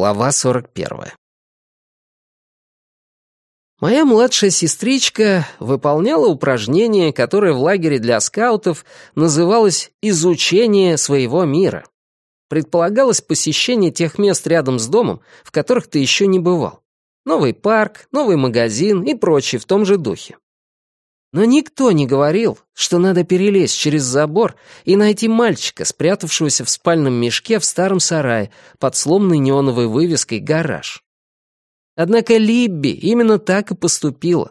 Глава 41. Моя младшая сестричка выполняла упражнение, которое в лагере для скаутов называлось «изучение своего мира». Предполагалось посещение тех мест рядом с домом, в которых ты еще не бывал. Новый парк, новый магазин и прочее в том же духе. Но никто не говорил, что надо перелезть через забор и найти мальчика, спрятавшегося в спальном мешке в старом сарае под сломанной неоновой вывеской «Гараж». Однако Либби именно так и поступила.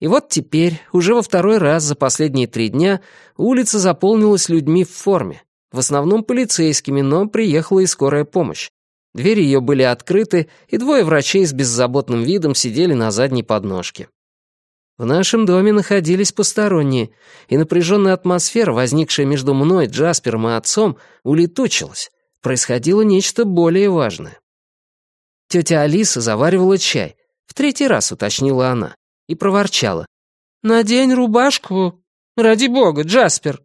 И вот теперь, уже во второй раз за последние три дня, улица заполнилась людьми в форме, в основном полицейскими, но приехала и скорая помощь. Двери ее были открыты, и двое врачей с беззаботным видом сидели на задней подножке. В нашем доме находились посторонние, и напряженная атмосфера, возникшая между мной, Джаспером и отцом, улетучилась. Происходило нечто более важное. Тетя Алиса заваривала чай. В третий раз уточнила она и проворчала. «Надень рубашку. Ради бога, Джаспер!»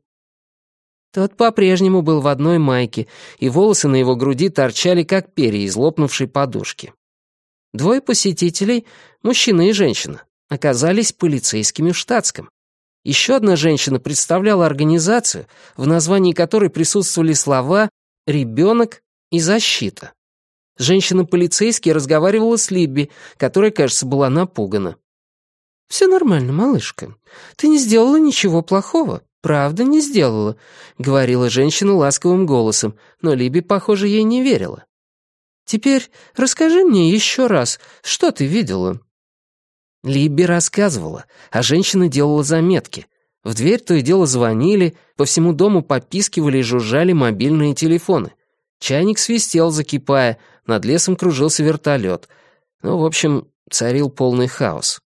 Тот по-прежнему был в одной майке, и волосы на его груди торчали, как перья из лопнувшей подушки. Двое посетителей, мужчина и женщина, оказались полицейскими в штатском. Еще одна женщина представляла организацию, в названии которой присутствовали слова «ребенок» и «защита». Женщина-полицейский разговаривала с Либби, которая, кажется, была напугана. «Все нормально, малышка. Ты не сделала ничего плохого. Правда, не сделала», — говорила женщина ласковым голосом, но Либи, похоже, ей не верила. «Теперь расскажи мне еще раз, что ты видела?» Либби рассказывала, а женщина делала заметки. В дверь то и дело звонили, по всему дому попискивали и жужжали мобильные телефоны. Чайник свистел, закипая, над лесом кружился вертолет. Ну, в общем, царил полный хаос.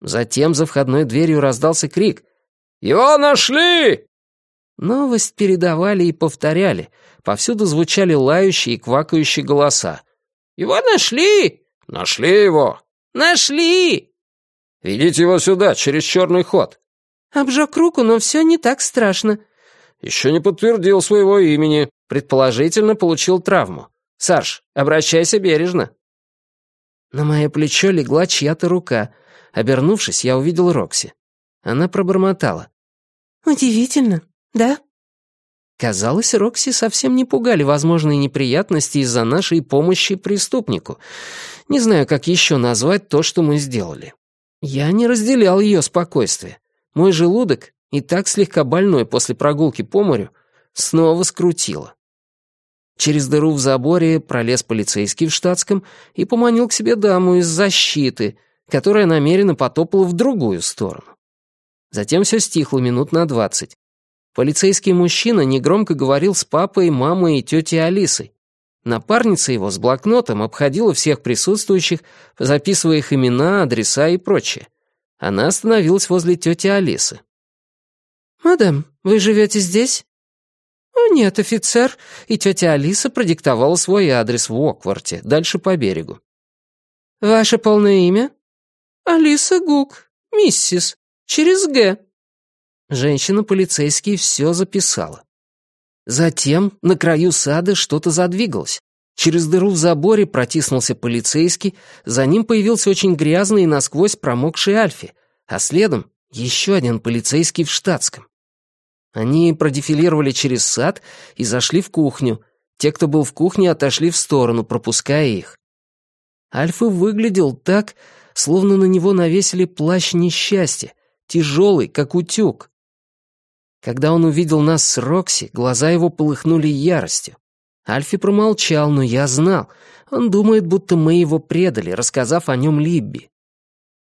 Затем за входной дверью раздался крик. «Его нашли!» Новость передавали и повторяли. Повсюду звучали лающие и квакающие голоса. «Его нашли!» «Нашли его!» «Нашли!» «Ведите его сюда, через черный ход». «Обжег руку, но все не так страшно». «Еще не подтвердил своего имени. Предположительно, получил травму. Сарж, обращайся бережно». На мое плечо легла чья-то рука. Обернувшись, я увидел Рокси. Она пробормотала. «Удивительно, да?» Казалось, Рокси совсем не пугали возможные неприятности из-за нашей помощи преступнику. Не знаю, как еще назвать то, что мы сделали. Я не разделял ее спокойствие. Мой желудок, и так слегка больной после прогулки по морю, снова скрутило. Через дыру в заборе пролез полицейский в штатском и поманил к себе даму из защиты, которая намеренно потопала в другую сторону. Затем все стихло минут на двадцать. Полицейский мужчина негромко говорил с папой, мамой и тетей Алисой. Напарница его с блокнотом обходила всех присутствующих, записывая их имена, адреса и прочее. Она остановилась возле тети Алисы. «Мадам, вы живете здесь?» «О, нет, офицер», и тетя Алиса продиктовала свой адрес в Окварте, дальше по берегу. «Ваше полное имя?» «Алиса Гук, миссис, через «Г». Женщина-полицейский все записала. Затем на краю сада что-то задвигалось. Через дыру в заборе протиснулся полицейский, за ним появился очень грязный и насквозь промокший Альфи, а следом еще один полицейский в штатском. Они продефилировали через сад и зашли в кухню. Те, кто был в кухне, отошли в сторону, пропуская их. Альфа выглядел так, словно на него навесили плащ несчастья, тяжелый, как утюг. Когда он увидел нас с Рокси, глаза его полыхнули яростью. Альфи промолчал, но я знал. Он думает, будто мы его предали, рассказав о нем Либби.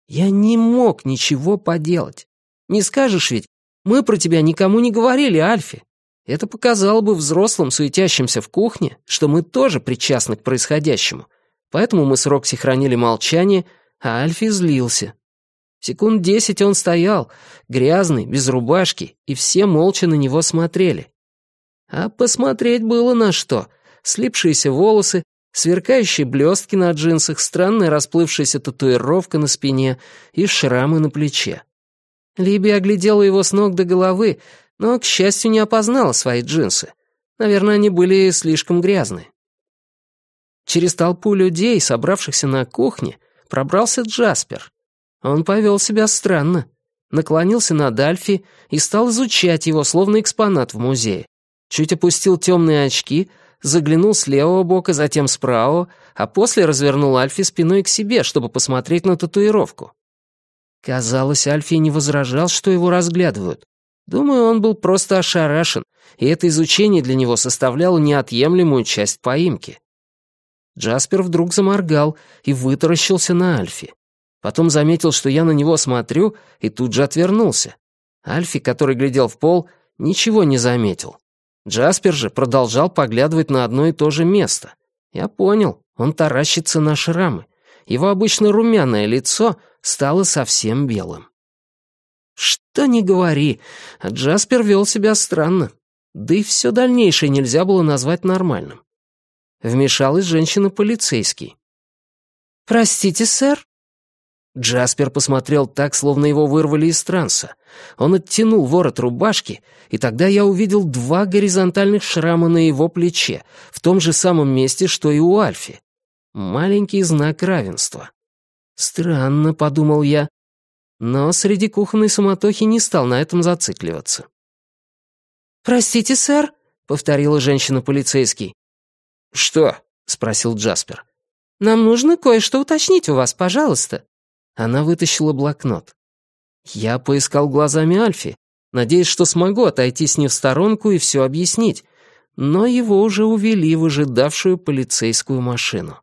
Я не мог ничего поделать. Не скажешь ведь, мы про тебя никому не говорили, Альфи. Это показало бы взрослым, суетящимся в кухне, что мы тоже причастны к происходящему. Поэтому мы с Рокси хранили молчание, а Альфи злился. Секунд десять он стоял, грязный, без рубашки, и все молча на него смотрели. А посмотреть было на что. Слипшиеся волосы, сверкающие блестки на джинсах, странная расплывшаяся татуировка на спине и шрамы на плече. Либи оглядела его с ног до головы, но, к счастью, не опознала свои джинсы. Наверное, они были слишком грязные. Через толпу людей, собравшихся на кухне, пробрался Джаспер. Он повел себя странно. Наклонился над Альфи и стал изучать его, словно экспонат в музее. Чуть опустил темные очки, заглянул с левого бока, затем с правого, а после развернул Альфи спиной к себе, чтобы посмотреть на татуировку. Казалось, Альфи не возражал, что его разглядывают. Думаю, он был просто ошарашен, и это изучение для него составляло неотъемлемую часть поимки. Джаспер вдруг заморгал и вытаращился на Альфи. Потом заметил, что я на него смотрю, и тут же отвернулся. Альфи, который глядел в пол, ничего не заметил. Джаспер же продолжал поглядывать на одно и то же место. Я понял, он таращится на шрамы. Его обычно румяное лицо стало совсем белым. Что ни говори, Джаспер вел себя странно. Да и все дальнейшее нельзя было назвать нормальным. Вмешалась женщина-полицейский. «Простите, сэр?» Джаспер посмотрел так, словно его вырвали из транса. Он оттянул ворот рубашки, и тогда я увидел два горизонтальных шрама на его плече, в том же самом месте, что и у Альфи. Маленький знак равенства. Странно, подумал я, но среди кухонной суматохи не стал на этом зацикливаться. «Простите, сэр», — повторила женщина-полицейский. «Что?» — спросил Джаспер. «Нам нужно кое-что уточнить у вас, пожалуйста». Она вытащила блокнот. Я поискал глазами Альфи, надеясь, что смогу отойти с ним в сторонку и все объяснить, но его уже увели в ожидавшую полицейскую машину.